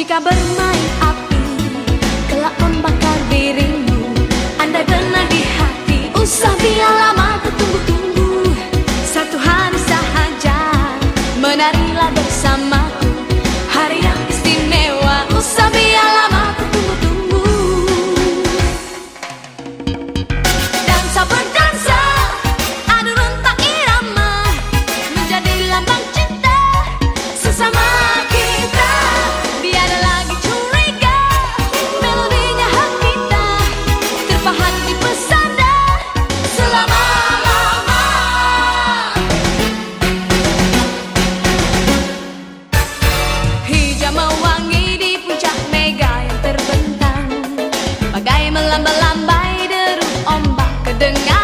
Jika bermain api Kelak membakar dirimu. Andai benar di hati Usah biar lama tertunggu-tunggu Satu hari saja Menarilah bersama berlamba-lambai deru ombak kedengar